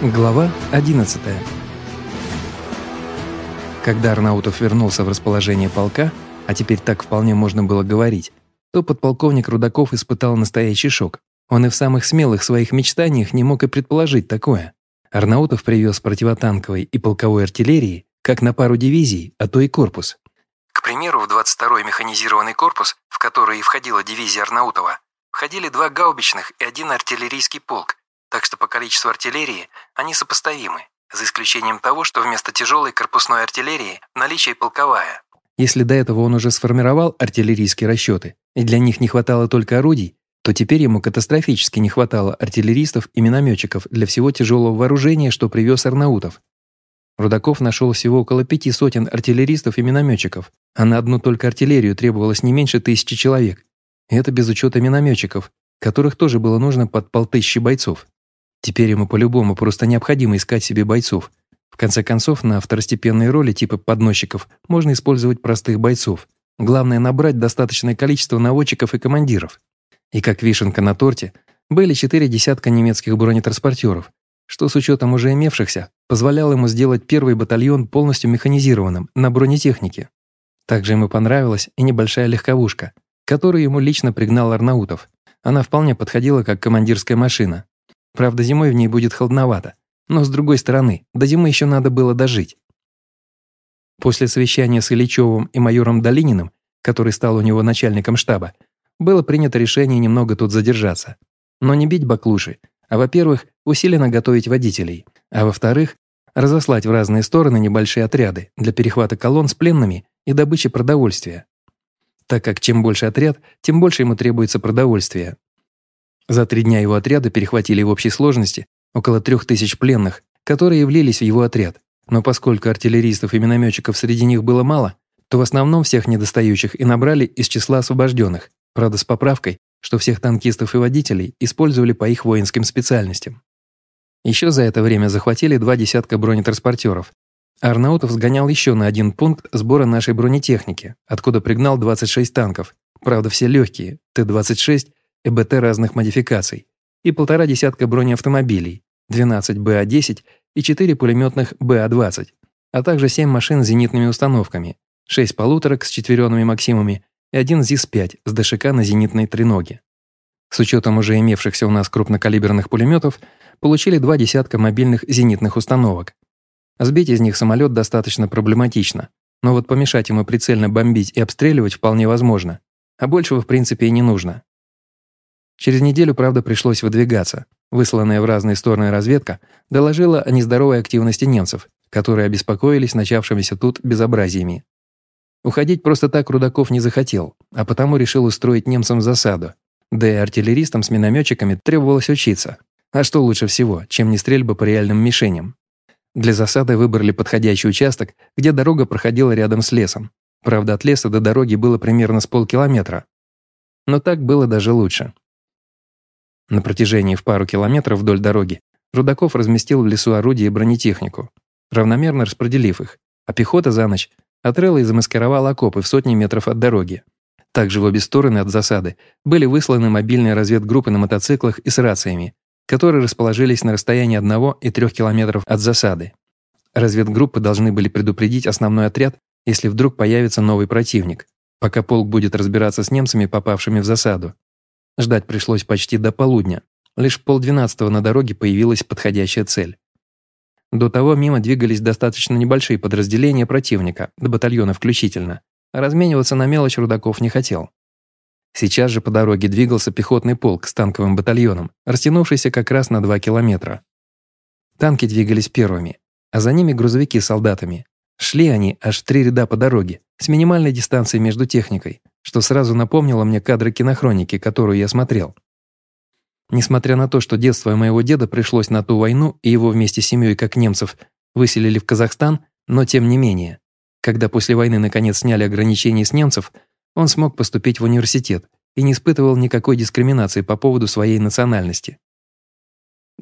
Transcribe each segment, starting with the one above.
Глава 11 Когда Арнаутов вернулся в расположение полка, а теперь так вполне можно было говорить, то подполковник Рудаков испытал настоящий шок. Он и в самых смелых своих мечтаниях не мог и предположить такое. Арнаутов привез противотанковой и полковой артиллерии как на пару дивизий, а то и корпус. К примеру, в 22-й механизированный корпус, в который и входила дивизия Арнаутова, входили два гаубичных и один артиллерийский полк, так что по количеству артиллерии они сопоставимы, за исключением того, что вместо тяжелой корпусной артиллерии в наличии полковая. Если до этого он уже сформировал артиллерийские расчеты, и для них не хватало только орудий, то теперь ему катастрофически не хватало артиллеристов и минометчиков для всего тяжелого вооружения, что привез Арнаутов. Рудаков нашел всего около пяти сотен артиллеристов и минометчиков, а на одну только артиллерию требовалось не меньше тысячи человек. Это без учета минометчиков, которых тоже было нужно под полтысячи бойцов. Теперь ему по-любому просто необходимо искать себе бойцов. В конце концов, на второстепенные роли типа подносчиков можно использовать простых бойцов. Главное набрать достаточное количество наводчиков и командиров. И как вишенка на торте, были четыре десятка немецких бронетранспортеров, что с учетом уже имевшихся, позволяло ему сделать первый батальон полностью механизированным на бронетехнике. Также ему понравилась и небольшая легковушка, которую ему лично пригнал Арнаутов. Она вполне подходила как командирская машина. Правда, зимой в ней будет холодновато, но с другой стороны, до зимы еще надо было дожить. После совещания с Ильичевым и майором Долининым, который стал у него начальником штаба, было принято решение немного тут задержаться. Но не бить баклуши, а, во-первых, усиленно готовить водителей, а во-вторых, разослать в разные стороны небольшие отряды для перехвата колонн с пленными и добычи продовольствия. Так как чем больше отряд, тем больше ему требуется продовольствия. За три дня его отряда перехватили в общей сложности около трех тысяч пленных, которые влились в его отряд. Но поскольку артиллеристов и минометчиков среди них было мало, то в основном всех недостающих и набрали из числа освобожденных, правда с поправкой, что всех танкистов и водителей использовали по их воинским специальностям. Еще за это время захватили два десятка бронетранспортеров. Арнаутов сгонял еще на один пункт сбора нашей бронетехники, откуда пригнал 26 танков, правда все легкие, Т-26 и БТ разных модификаций, и полтора десятка бронеавтомобилей, 12 БА-10 и 4 пулеметных БА-20, а также 7 машин с зенитными установками, 6 полуторок с четверенными «Максимами» и один ЗИС-5 с ДШК на зенитной треноге. С учетом уже имевшихся у нас крупнокалиберных пулеметов, получили два десятка мобильных зенитных установок. Сбить из них самолет достаточно проблематично, но вот помешать ему прицельно бомбить и обстреливать вполне возможно, а большего в принципе и не нужно. Через неделю, правда, пришлось выдвигаться. Высланная в разные стороны разведка доложила о нездоровой активности немцев, которые обеспокоились начавшимися тут безобразиями. Уходить просто так Рудаков не захотел, а потому решил устроить немцам засаду. Да и артиллеристам с минометчиками требовалось учиться. А что лучше всего, чем не стрельба по реальным мишеням? Для засады выбрали подходящий участок, где дорога проходила рядом с лесом. Правда, от леса до дороги было примерно с полкилометра. Но так было даже лучше. На протяжении в пару километров вдоль дороги Рудаков разместил в лесу орудия и бронетехнику, равномерно распределив их, а пехота за ночь отрыла и замаскировала окопы в сотни метров от дороги. Также в обе стороны от засады были высланы мобильные разведгруппы на мотоциклах и с рациями, которые расположились на расстоянии 1 и 3 километров от засады. Разведгруппы должны были предупредить основной отряд, если вдруг появится новый противник, пока полк будет разбираться с немцами, попавшими в засаду. Ждать пришлось почти до полудня. Лишь полдвенадцатого на дороге появилась подходящая цель. До того мимо двигались достаточно небольшие подразделения противника, до батальона включительно. Размениваться на мелочь Рудаков не хотел. Сейчас же по дороге двигался пехотный полк с танковым батальоном, растянувшийся как раз на 2 километра. Танки двигались первыми, а за ними грузовики с солдатами. Шли они аж три ряда по дороге, с минимальной дистанцией между техникой, что сразу напомнило мне кадры кинохроники, которую я смотрел. Несмотря на то, что детство моего деда пришлось на ту войну, и его вместе с семьей, как немцев, выселили в Казахстан, но тем не менее, когда после войны наконец сняли ограничения с немцев, он смог поступить в университет и не испытывал никакой дискриминации по поводу своей национальности.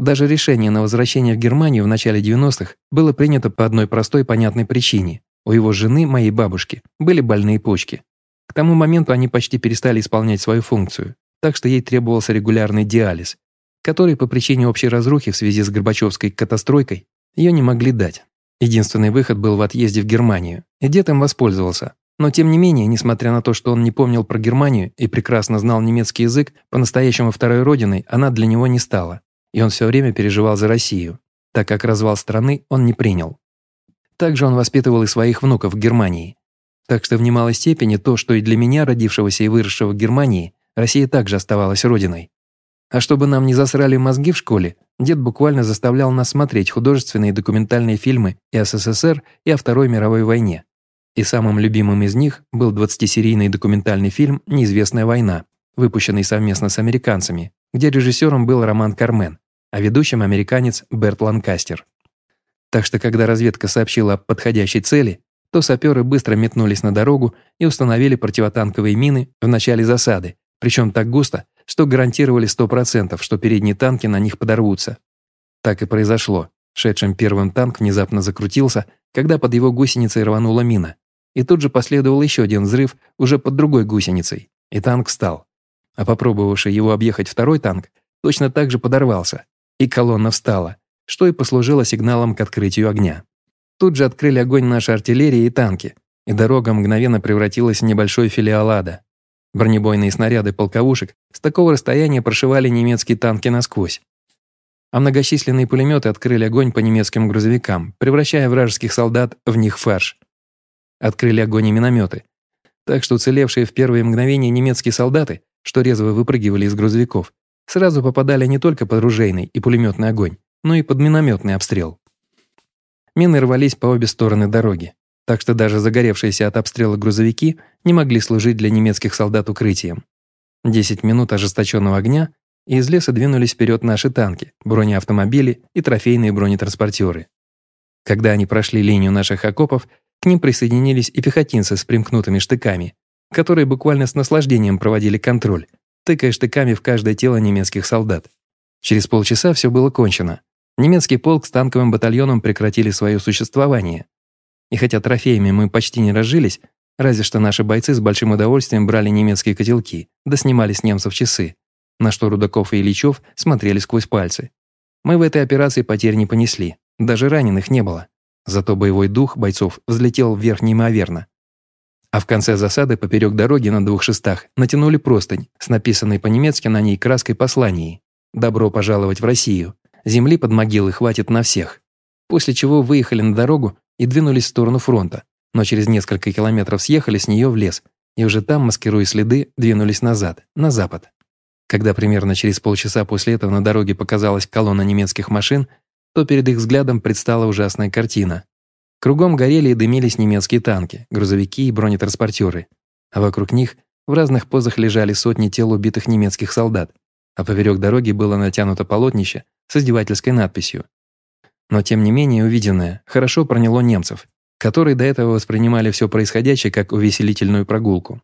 Даже решение на возвращение в Германию в начале 90-х было принято по одной простой понятной причине. У его жены, моей бабушки, были больные почки. К тому моменту они почти перестали исполнять свою функцию, так что ей требовался регулярный диализ. которые по причине общей разрухи в связи с Горбачевской катастройкой ее не могли дать. Единственный выход был в отъезде в Германию, и дед им воспользовался. Но тем не менее, несмотря на то, что он не помнил про Германию и прекрасно знал немецкий язык, по-настоящему второй родиной она для него не стала, и он все время переживал за Россию, так как развал страны он не принял. Также он воспитывал и своих внуков в Германии. Так что в немалой степени то, что и для меня, родившегося и выросшего в Германии, Россия также оставалась родиной. А чтобы нам не засрали мозги в школе, дед буквально заставлял нас смотреть художественные и документальные фильмы и о СССР, и о Второй мировой войне. И самым любимым из них был 20-серийный документальный фильм «Неизвестная война», выпущенный совместно с американцами, где режиссером был Роман Кармен, а ведущим американец Берт Ланкастер. Так что когда разведка сообщила о подходящей цели, то саперы быстро метнулись на дорогу и установили противотанковые мины в начале засады, причем так густо, что гарантировали 100%, что передние танки на них подорвутся. Так и произошло. Шедшим первым танк внезапно закрутился, когда под его гусеницей рванула мина. И тут же последовал еще один взрыв уже под другой гусеницей, и танк встал. А попробовавший его объехать второй танк точно так же подорвался, и колонна встала, что и послужило сигналом к открытию огня. Тут же открыли огонь наши артиллерии и танки, и дорога мгновенно превратилась в небольшой филиал ада. Бронебойные снаряды полковушек с такого расстояния прошивали немецкие танки насквозь. А многочисленные пулеметы открыли огонь по немецким грузовикам, превращая вражеских солдат в них фарш. Открыли огонь и минометы. Так что уцелевшие в первые мгновения немецкие солдаты, что резво выпрыгивали из грузовиков, сразу попадали не только под ружейный и пулеметный огонь, но и под минометный обстрел. Мины рвались по обе стороны дороги так что даже загоревшиеся от обстрела грузовики не могли служить для немецких солдат укрытием. Десять минут ожесточенного огня, и из леса двинулись вперед наши танки, бронеавтомобили и трофейные бронетранспортеры. Когда они прошли линию наших окопов, к ним присоединились и пехотинцы с примкнутыми штыками, которые буквально с наслаждением проводили контроль, тыкая штыками в каждое тело немецких солдат. Через полчаса все было кончено. Немецкий полк с танковым батальоном прекратили свое существование, и хотя трофеями мы почти не разжились, разве что наши бойцы с большим удовольствием брали немецкие котелки, да снимали с немцев часы, на что Рудаков и Ильичев смотрели сквозь пальцы. Мы в этой операции потерь не понесли, даже раненых не было. Зато боевой дух бойцов взлетел вверх неимоверно. А в конце засады поперек дороги на двух шестах натянули простынь с написанной по-немецки на ней краской посланией «Добро пожаловать в Россию. Земли под могилы хватит на всех». После чего выехали на дорогу и двинулись в сторону фронта, но через несколько километров съехали с нее в лес, и уже там, маскируя следы, двинулись назад, на запад. Когда примерно через полчаса после этого на дороге показалась колонна немецких машин, то перед их взглядом предстала ужасная картина. Кругом горели и дымились немецкие танки, грузовики и бронетранспортеры, а вокруг них в разных позах лежали сотни тел убитых немецких солдат, а поперек дороги было натянуто полотнище с издевательской надписью но тем не менее увиденное хорошо проняло немцев, которые до этого воспринимали все происходящее как увеселительную прогулку.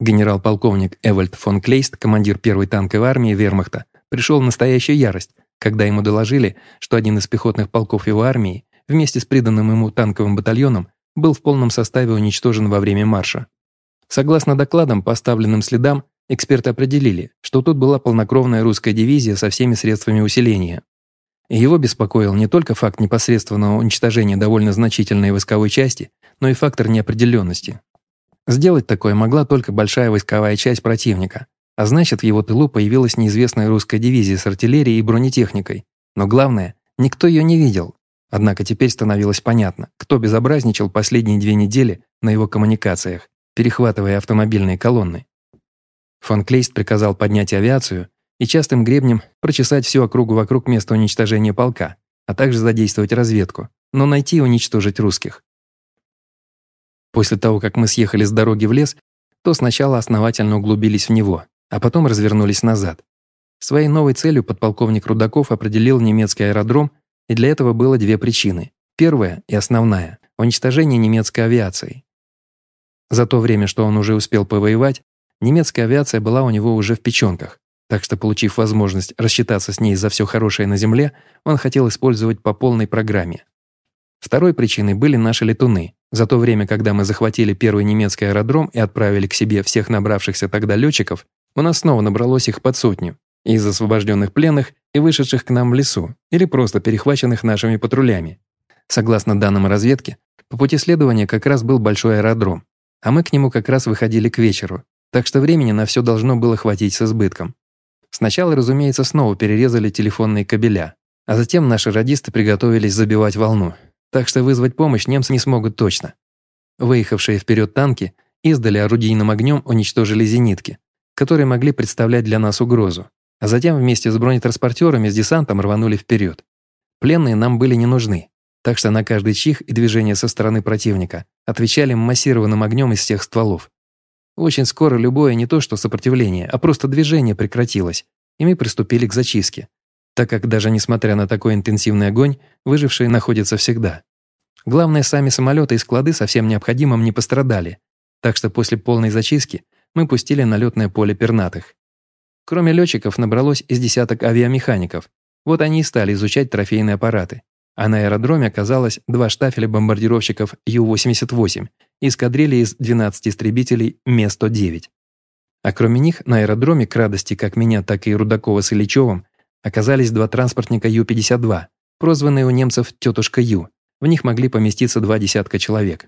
Генерал-полковник Эвальд фон Клейст, командир первой танковой армии Вермахта, пришел в настоящую ярость, когда ему доложили, что один из пехотных полков его армии вместе с приданным ему танковым батальоном был в полном составе уничтожен во время марша. Согласно докладам, поставленным следам, эксперты определили, что тут была полнокровная русская дивизия со всеми средствами усиления, его беспокоил не только факт непосредственного уничтожения довольно значительной войсковой части, но и фактор неопределенности. Сделать такое могла только большая войсковая часть противника, а значит, в его тылу появилась неизвестная русская дивизия с артиллерией и бронетехникой. Но главное, никто ее не видел. Однако теперь становилось понятно, кто безобразничал последние две недели на его коммуникациях, перехватывая автомобильные колонны. Фон Клейст приказал поднять авиацию и частым гребнем прочесать всю округу вокруг места уничтожения полка, а также задействовать разведку, но найти и уничтожить русских. После того, как мы съехали с дороги в лес, то сначала основательно углубились в него, а потом развернулись назад. Своей новой целью подполковник Рудаков определил немецкий аэродром, и для этого было две причины. Первая и основная – уничтожение немецкой авиации. За то время, что он уже успел повоевать, немецкая авиация была у него уже в печенках, так что, получив возможность рассчитаться с ней за все хорошее на Земле, он хотел использовать по полной программе. Второй причиной были наши летуны. За то время, когда мы захватили первый немецкий аэродром и отправили к себе всех набравшихся тогда летчиков, у нас снова набралось их под сотню. Из освобожденных пленных и вышедших к нам в лесу, или просто перехваченных нашими патрулями. Согласно данным разведки, по пути следования как раз был большой аэродром, а мы к нему как раз выходили к вечеру, так что времени на все должно было хватить с избытком. Сначала, разумеется, снова перерезали телефонные кабеля, а затем наши радисты приготовились забивать волну, так что вызвать помощь немцы не смогут точно. Выехавшие вперед танки издали орудийным огнем уничтожили зенитки, которые могли представлять для нас угрозу, а затем вместе с бронетранспортерами с десантом рванули вперед. Пленные нам были не нужны, так что на каждый чих и движение со стороны противника отвечали массированным огнем из всех стволов. Очень скоро любое не то что сопротивление, а просто движение прекратилось, и мы приступили к зачистке, так как даже несмотря на такой интенсивный огонь, выжившие находятся всегда. Главное, сами самолеты и склады со всем необходимым не пострадали, так что после полной зачистки мы пустили на летное поле пернатых. Кроме летчиков набралось из десяток авиамехаников. Вот они и стали изучать трофейные аппараты. А на аэродроме оказалось два штафеля бомбардировщиков Ю-88 и эскадрильи из 12 истребителей Ме-109. А кроме них на аэродроме, к радости как меня, так и Рудакова с Ильичевым, оказались два транспортника Ю-52, прозванные у немцев «тетушка Ю». В них могли поместиться два десятка человек.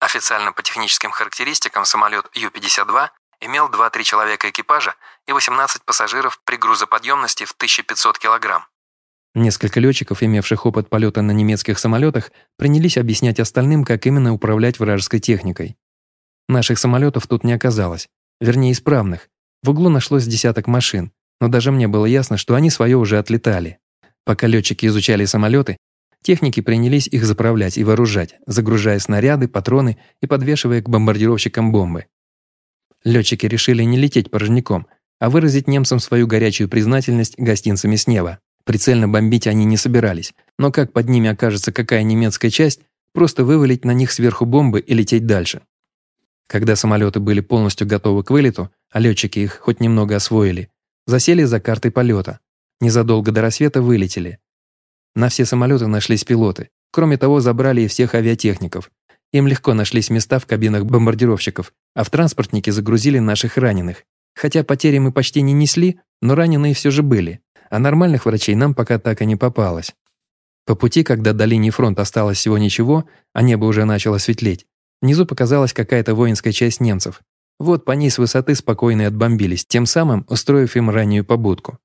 Официально по техническим характеристикам самолет Ю-52 имел 2-3 человека экипажа и 18 пассажиров при грузоподъемности в 1500 килограмм. Несколько летчиков, имевших опыт полета на немецких самолетах, принялись объяснять остальным, как именно управлять вражеской техникой. Наших самолетов тут не оказалось, вернее исправных. В углу нашлось десяток машин, но даже мне было ясно, что они свое уже отлетали. Пока летчики изучали самолеты, техники принялись их заправлять и вооружать, загружая снаряды, патроны и подвешивая к бомбардировщикам бомбы. Летчики решили не лететь порожняком, а выразить немцам свою горячую признательность гостинцами с неба. Прицельно бомбить они не собирались, но как под ними окажется какая немецкая часть, просто вывалить на них сверху бомбы и лететь дальше. Когда самолеты были полностью готовы к вылету, а летчики их хоть немного освоили, засели за картой полета. Незадолго до рассвета вылетели. На все самолеты нашлись пилоты. Кроме того, забрали и всех авиатехников. Им легко нашлись места в кабинах бомбардировщиков, а в транспортнике загрузили наших раненых. Хотя потери мы почти не несли, но раненые все же были а нормальных врачей нам пока так и не попалось. По пути, когда до линии фронта осталось всего ничего, а небо уже начало светлеть, внизу показалась какая-то воинская часть немцев. Вот по ней с высоты спокойно отбомбились, тем самым устроив им раннюю побудку.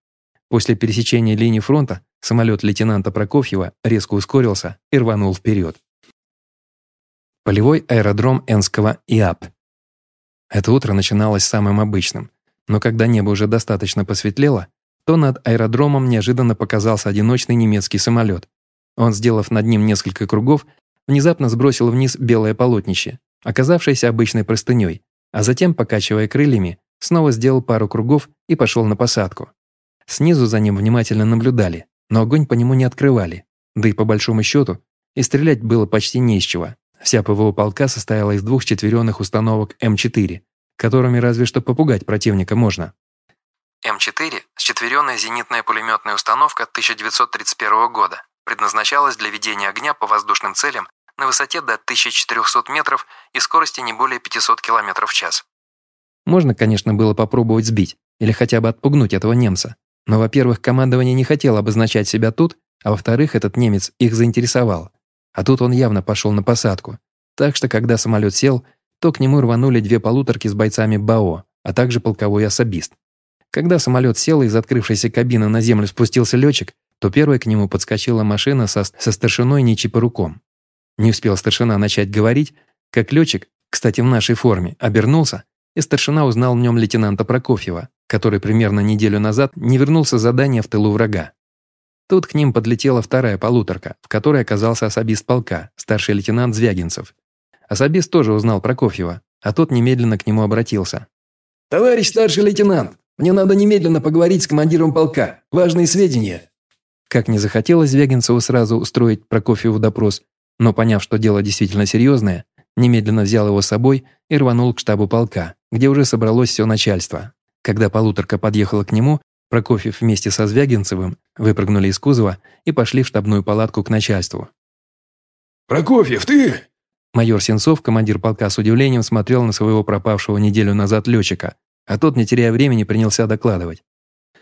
После пересечения линии фронта самолет лейтенанта Прокофьева резко ускорился и рванул вперед. Полевой аэродром Энского ИАП. Это утро начиналось самым обычным, но когда небо уже достаточно посветлело, то над аэродромом неожиданно показался одиночный немецкий самолет. Он, сделав над ним несколько кругов, внезапно сбросил вниз белое полотнище, оказавшееся обычной простыней, а затем, покачивая крыльями, снова сделал пару кругов и пошел на посадку. Снизу за ним внимательно наблюдали, но огонь по нему не открывали, да и по большому счету и стрелять было почти не из чего. Вся ПВО полка состояла из двух четверенных установок М4, которыми разве что попугать противника можно. М4 – счетверенная зенитная пулеметная установка 1931 года, предназначалась для ведения огня по воздушным целям на высоте до 1400 метров и скорости не более 500 км в час. Можно, конечно, было попробовать сбить или хотя бы отпугнуть этого немца. Но, во-первых, командование не хотело обозначать себя тут, а во-вторых, этот немец их заинтересовал. А тут он явно пошел на посадку. Так что, когда самолет сел, то к нему рванули две полуторки с бойцами БАО, а также полковой особист. Когда самолет сел и из открывшейся кабины на землю спустился летчик, то первой к нему подскочила машина со, со старшиной Ничи по рукам. Не успел старшина начать говорить, как летчик, кстати, в нашей форме, обернулся, и старшина узнал в нем лейтенанта Прокофьева, который примерно неделю назад не вернулся с задания в тылу врага. Тут к ним подлетела вторая полуторка, в которой оказался особист полка, старший лейтенант Звягинцев. Особист тоже узнал Прокофьева, а тот немедленно к нему обратился. «Товарищ старший лейтенант, мне надо немедленно поговорить с командиром полка. Важные сведения». Как не захотелось Звягинцеву сразу устроить Прокофьеву допрос, но поняв, что дело действительно серьезное, немедленно взял его с собой и рванул к штабу полка, где уже собралось все начальство. Когда полуторка подъехала к нему, Прокофьев вместе со Звягинцевым выпрыгнули из кузова и пошли в штабную палатку к начальству. «Прокофьев, ты?» Майор Сенцов, командир полка, с удивлением смотрел на своего пропавшего неделю назад летчика, а тот, не теряя времени, принялся докладывать.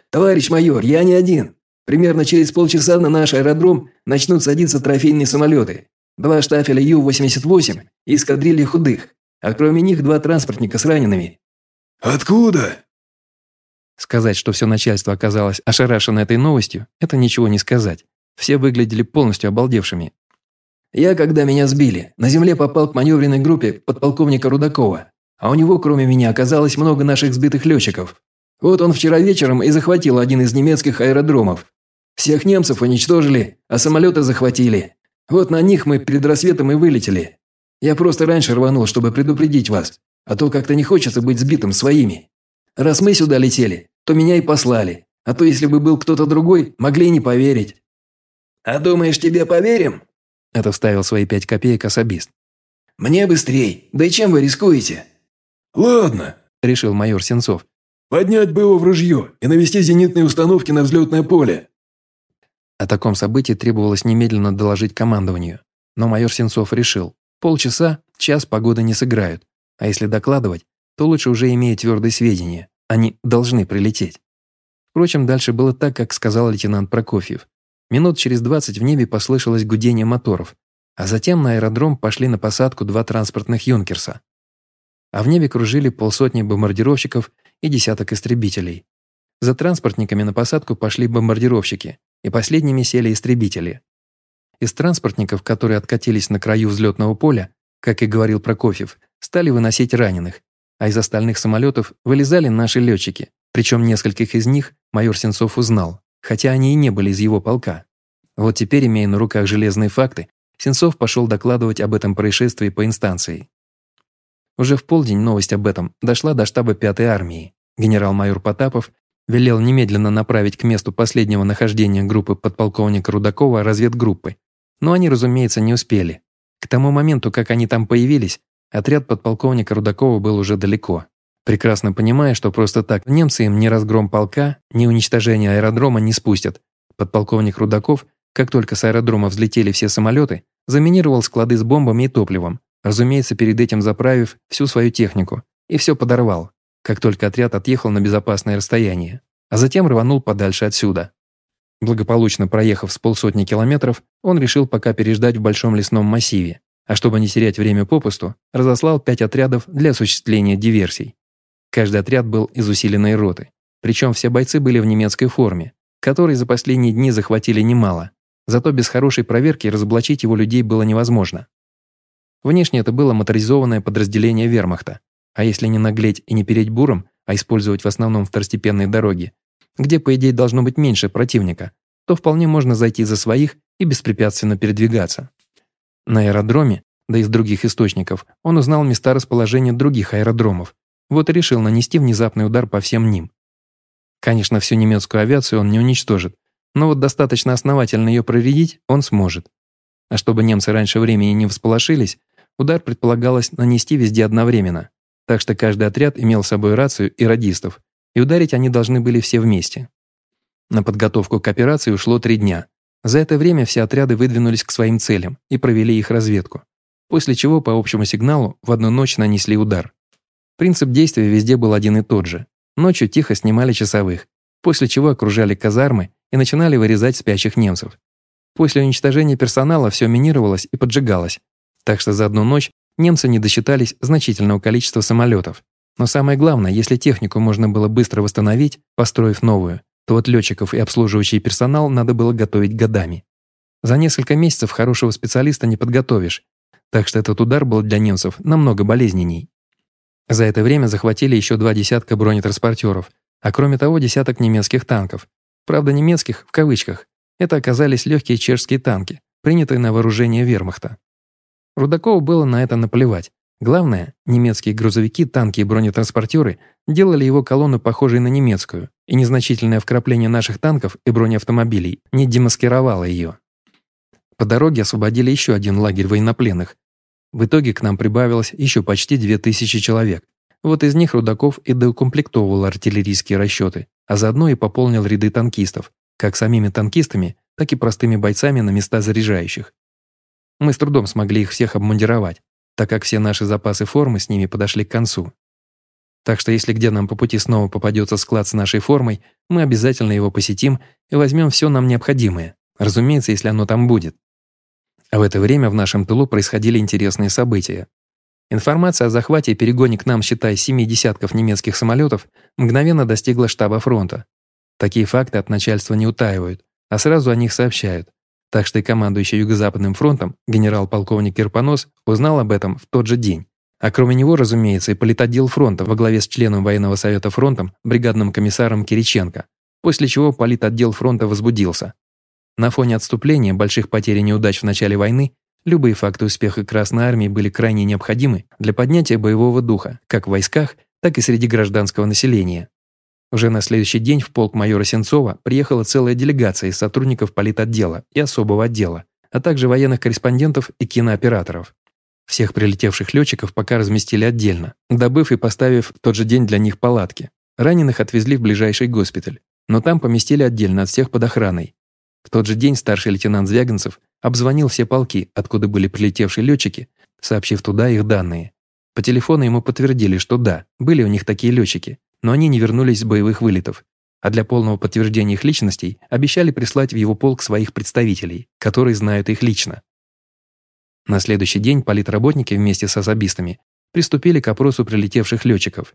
«Товарищ майор, я не один. Примерно через полчаса на наш аэродром начнут садиться трофейные самолеты. Два штафеля Ю-88 и эскадрилья худых, а кроме них два транспортника с ранеными». «Откуда?» Сказать, что все начальство оказалось ошарашено этой новостью, это ничего не сказать. Все выглядели полностью обалдевшими. «Я, когда меня сбили, на земле попал к маневренной группе подполковника Рудакова, а у него, кроме меня, оказалось много наших сбитых летчиков. Вот он вчера вечером и захватил один из немецких аэродромов. Всех немцев уничтожили, а самолеты захватили. Вот на них мы перед рассветом и вылетели. Я просто раньше рванул, чтобы предупредить вас, а то как-то не хочется быть сбитым своими. Раз мы сюда летели, то меня и послали, а то если бы был кто-то другой, могли не поверить». «А думаешь, тебе поверим?» Это вставил свои пять копеек особист. «Мне быстрей, да и чем вы рискуете?» «Ладно», – решил майор Сенцов. Поднять его в ружье и навести зенитные установки на взлетное поле. О таком событии требовалось немедленно доложить командованию. Но майор Сенцов решил, полчаса, час погоды не сыграют, а если докладывать, то лучше уже имея твердые сведения, они должны прилететь. Впрочем, дальше было так, как сказал лейтенант Прокофьев. Минут через двадцать в небе послышалось гудение моторов, а затем на аэродром пошли на посадку два транспортных «Юнкерса». А в небе кружили полсотни бомбардировщиков и десяток истребителей. За транспортниками на посадку пошли бомбардировщики, и последними сели истребители. Из транспортников, которые откатились на краю взлетного поля, как и говорил Прокофьев, стали выносить раненых, а из остальных самолетов вылезали наши летчики, причем нескольких из них майор Сенцов узнал, хотя они и не были из его полка. Вот теперь, имея на руках железные факты, Сенцов пошел докладывать об этом происшествии по инстанции. Уже в полдень новость об этом дошла до штаба 5-й армии. Генерал-майор Потапов велел немедленно направить к месту последнего нахождения группы подполковника Рудакова разведгруппы. Но они, разумеется, не успели. К тому моменту, как они там появились, отряд подполковника Рудакова был уже далеко. Прекрасно понимая, что просто так немцы им ни разгром полка, ни уничтожение аэродрома не спустят. Подполковник Рудаков, как только с аэродрома взлетели все самолеты, заминировал склады с бомбами и топливом, Разумеется, перед этим заправив всю свою технику. И все подорвал, как только отряд отъехал на безопасное расстояние. А затем рванул подальше отсюда. Благополучно проехав с полсотни километров, он решил пока переждать в большом лесном массиве, а чтобы не терять время попусту, разослал пять отрядов для осуществления диверсий. Каждый отряд был из усиленной роты, причем все бойцы были в немецкой форме, которой за последние дни захватили немало, зато без хорошей проверки разоблачить его людей было невозможно. Внешне это было моторизованное подразделение вермахта. А если не наглеть и не переть буром, а использовать в основном второстепенные дороги, где, по идее, должно быть меньше противника, то вполне можно зайти за своих и беспрепятственно передвигаться. На аэродроме, да и из других источников, он узнал места расположения других аэродромов, вот и решил нанести внезапный удар по всем ним. Конечно, всю немецкую авиацию он не уничтожит, но вот достаточно основательно ее проредить он сможет. А чтобы немцы раньше времени не всполошились, Удар предполагалось нанести везде одновременно, так что каждый отряд имел с собой рацию и радистов, и ударить они должны были все вместе. На подготовку к операции ушло три дня. За это время все отряды выдвинулись к своим целям и провели их разведку, после чего по общему сигналу в одну ночь нанесли удар. Принцип действия везде был один и тот же. Ночью тихо снимали часовых, после чего окружали казармы и начинали вырезать спящих немцев. После уничтожения персонала все минировалось и поджигалось, так что за одну ночь немцы не досчитались значительного количества самолетов. Но самое главное, если технику можно было быстро восстановить, построив новую, то вот летчиков и обслуживающий персонал надо было готовить годами. За несколько месяцев хорошего специалиста не подготовишь, так что этот удар был для немцев намного болезненней. За это время захватили еще два десятка бронетранспортеров, а кроме того десяток немецких танков. Правда, немецких в кавычках. Это оказались легкие чешские танки, принятые на вооружение вермахта. Рудакову было на это наплевать. Главное, немецкие грузовики, танки и бронетранспортеры делали его колонну похожей на немецкую, и незначительное вкрапление наших танков и бронеавтомобилей не демаскировало ее. По дороге освободили еще один лагерь военнопленных. В итоге к нам прибавилось еще почти 2000 человек. Вот из них Рудаков и доукомплектовывал артиллерийские расчеты, а заодно и пополнил ряды танкистов, как самими танкистами, так и простыми бойцами на места заряжающих. Мы с трудом смогли их всех обмундировать, так как все наши запасы формы с ними подошли к концу. Так что если где нам по пути снова попадется склад с нашей формой, мы обязательно его посетим и возьмем все нам необходимое. Разумеется, если оно там будет. А в это время в нашем тылу происходили интересные события. Информация о захвате и перегоне к нам, считай, семи десятков немецких самолетов, мгновенно достигла штаба фронта. Такие факты от начальства не утаивают, а сразу о них сообщают. Так что и командующий Юго-Западным фронтом генерал-полковник Кирпонос узнал об этом в тот же день. А кроме него, разумеется, и политотдел фронта во главе с членом военного совета фронтом, бригадным комиссаром Кириченко, после чего политотдел фронта возбудился. На фоне отступления, больших потерь и неудач в начале войны, любые факты успеха Красной Армии были крайне необходимы для поднятия боевого духа как в войсках, так и среди гражданского населения. Уже на следующий день в полк майора Сенцова приехала целая делегация из сотрудников политотдела и особого отдела, а также военных корреспондентов и кинооператоров. Всех прилетевших летчиков пока разместили отдельно, добыв и поставив тот же день для них палатки. Раненых отвезли в ближайший госпиталь, но там поместили отдельно от всех под охраной. В тот же день старший лейтенант Звягинцев обзвонил все полки, откуда были прилетевшие летчики, сообщив туда их данные. По телефону ему подтвердили, что да, были у них такие летчики, но они не вернулись с боевых вылетов, а для полного подтверждения их личностей обещали прислать в его полк своих представителей, которые знают их лично. На следующий день политработники вместе с особистами приступили к опросу прилетевших летчиков.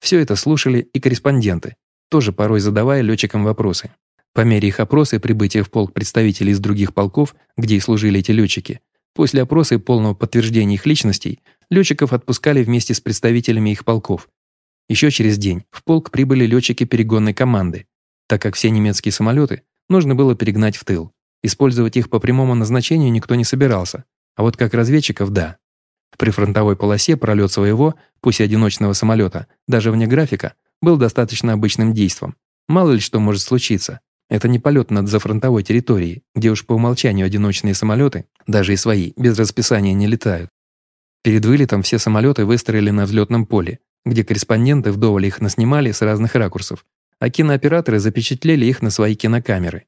Все это слушали и корреспонденты, тоже порой задавая летчикам вопросы. По мере их опроса и прибытия в полк представителей из других полков, где и служили эти летчики, после опроса и полного подтверждения их личностей, летчиков отпускали вместе с представителями их полков, еще через день в полк прибыли летчики перегонной команды, так как все немецкие самолеты нужно было перегнать в тыл. Использовать их по прямому назначению никто не собирался, а вот как разведчиков – да. В прифронтовой полосе пролет своего, пусть и одиночного самолета, даже вне графика, был достаточно обычным действом. Мало ли что может случиться. Это не полет над зафронтовой территорией, где уж по умолчанию одиночные самолеты, даже и свои, без расписания не летают. Перед вылетом все самолеты выстроили на взлетном поле, где корреспонденты вдоволь их наснимали с разных ракурсов, а кинооператоры запечатлели их на свои кинокамеры.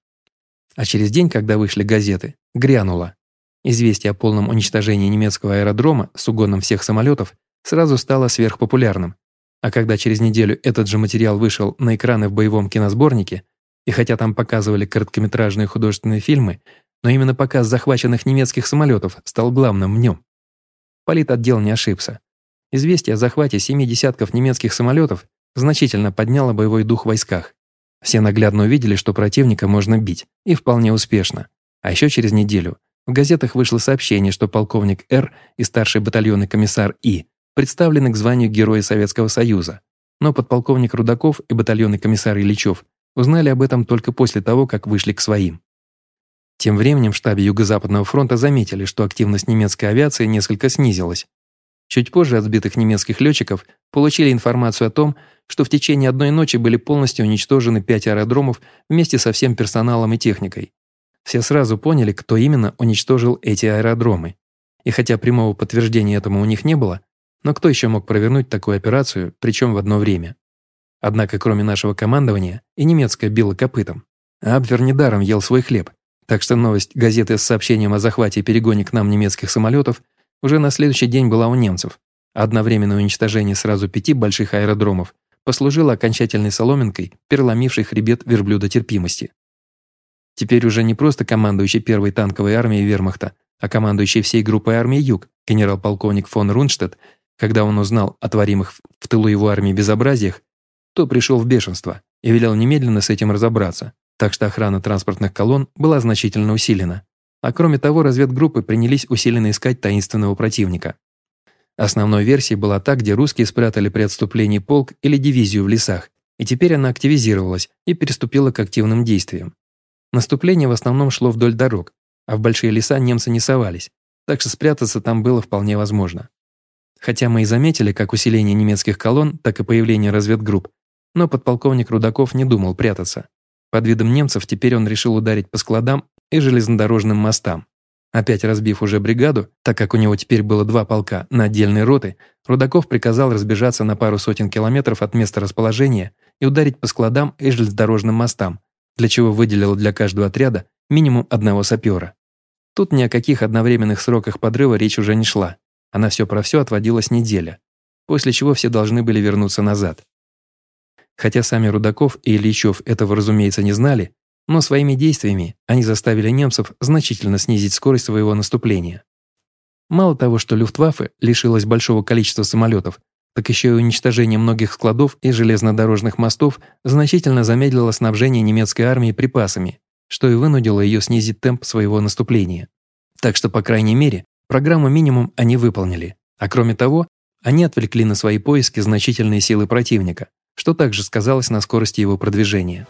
А через день, когда вышли газеты, грянуло. Известие о полном уничтожении немецкого аэродрома с угоном всех самолетов сразу стало сверхпопулярным. А когда через неделю этот же материал вышел на экраны в боевом киносборнике, и хотя там показывали короткометражные художественные фильмы, но именно показ захваченных немецких самолетов стал главным в нем. Политотдел не ошибся. Известие о захвате семи десятков немецких самолетов значительно подняло боевой дух в войсках. Все наглядно увидели, что противника можно бить, и вполне успешно. А еще через неделю в газетах вышло сообщение, что полковник Р и старший батальонный комиссар И представлены к званию Героя Советского Союза. Но подполковник Рудаков и батальонный комиссар Ильичев узнали об этом только после того, как вышли к своим. Тем временем в штабе Юго-Западного фронта заметили, что активность немецкой авиации несколько снизилась, Чуть позже от сбитых немецких летчиков получили информацию о том, что в течение одной ночи были полностью уничтожены пять аэродромов вместе со всем персоналом и техникой. Все сразу поняли, кто именно уничтожил эти аэродромы. И хотя прямого подтверждения этому у них не было, но кто еще мог провернуть такую операцию, причем в одно время? Однако, кроме нашего командования, и немецкое било копытом. А Абвер недаром ел свой хлеб, так что новость газеты с сообщением о захвате и перегоне к нам немецких самолетов уже на следующий день была у немцев. Одновременное уничтожение сразу пяти больших аэродромов послужило окончательной соломинкой, переломившей хребет верблюда терпимости. Теперь уже не просто командующий первой танковой армией вермахта, а командующий всей группой армии Юг, генерал-полковник фон Рунштадт, когда он узнал о творимых в тылу его армии безобразиях, то пришел в бешенство и велел немедленно с этим разобраться, так что охрана транспортных колонн была значительно усилена. А кроме того, разведгруппы принялись усиленно искать таинственного противника. Основной версией была та, где русские спрятали при отступлении полк или дивизию в лесах, и теперь она активизировалась и переступила к активным действиям. Наступление в основном шло вдоль дорог, а в большие леса немцы не совались, так что спрятаться там было вполне возможно. Хотя мы и заметили как усиление немецких колонн, так и появление разведгрупп, но подполковник Рудаков не думал прятаться. Под видом немцев теперь он решил ударить по складам и железнодорожным мостам. Опять разбив уже бригаду, так как у него теперь было два полка на отдельные роты, Рудаков приказал разбежаться на пару сотен километров от места расположения и ударить по складам и железнодорожным мостам, для чего выделил для каждого отряда минимум одного сапера. Тут ни о каких одновременных сроках подрыва речь уже не шла, а на все про все отводилась неделя. после чего все должны были вернуться назад. Хотя сами Рудаков и Ильичев этого, разумеется, не знали, но своими действиями они заставили немцев значительно снизить скорость своего наступления. Мало того, что Люфтваффе лишилась большого количества самолетов, так еще и уничтожение многих складов и железнодорожных мостов значительно замедлило снабжение немецкой армии припасами, что и вынудило ее снизить темп своего наступления. Так что, по крайней мере, программу минимум они выполнили, а кроме того, они отвлекли на свои поиски значительные силы противника, что также сказалось на скорости его продвижения.